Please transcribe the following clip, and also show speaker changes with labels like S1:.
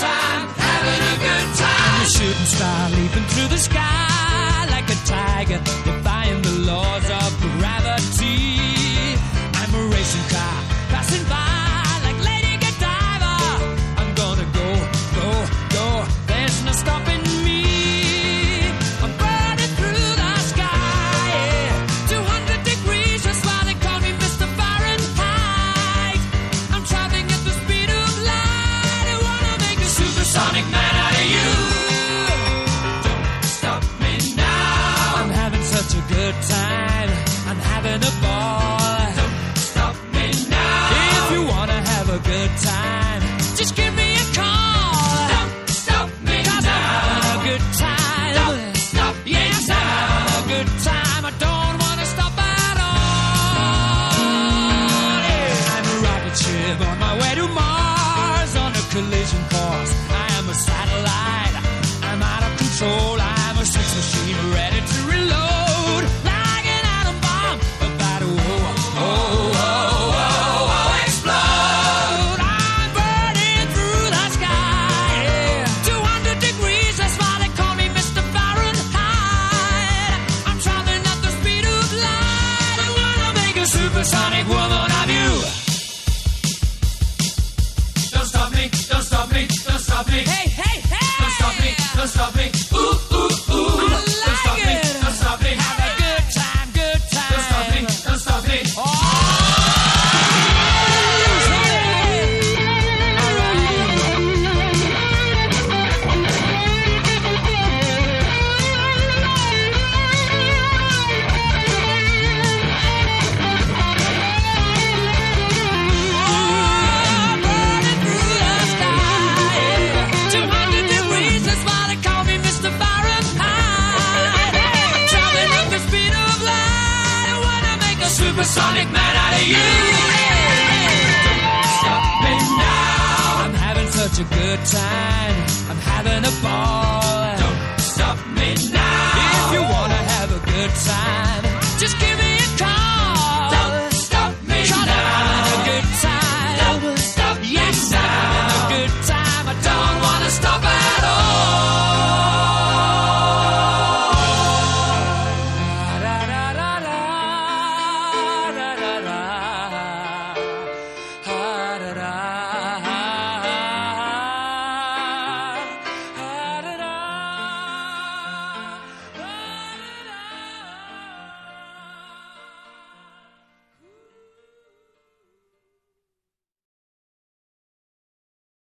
S1: time, having a good time. The shooting star leaping through the sky. I am a satellite. topic. supersonic man out of you. Don't stop me now. I'm having such a good time. I'm having a ball. Don't stop me now. If you wanna have a good time, just keep.